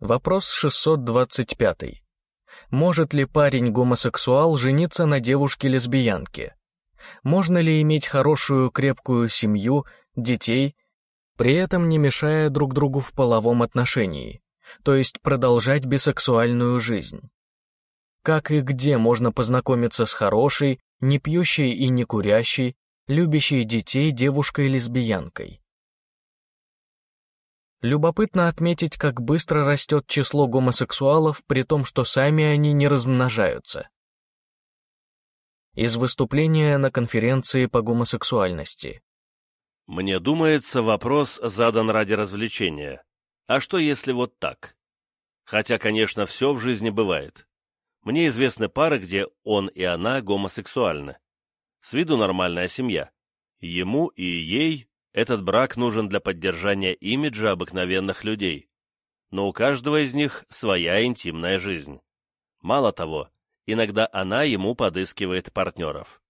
Вопрос 625. Может ли парень-гомосексуал жениться на девушке-лесбиянке? Можно ли иметь хорошую крепкую семью, детей, при этом не мешая друг другу в половом отношении, то есть продолжать бисексуальную жизнь? Как и где можно познакомиться с хорошей, не пьющей и не курящей, любящей детей девушкой-лесбиянкой? Любопытно отметить, как быстро растет число гомосексуалов, при том, что сами они не размножаются. Из выступления на конференции по гомосексуальности. Мне думается, вопрос задан ради развлечения. А что если вот так? Хотя, конечно, все в жизни бывает. Мне известны пары, где он и она гомосексуальны. С виду нормальная семья. Ему и ей этот брак нужен для поддержания имиджа обыкновенных людей. Но у каждого из них своя интимная жизнь. Мало того, иногда она ему подыскивает партнеров.